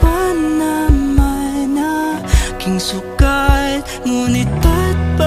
pa naman aking sukat Ngunit ba't ba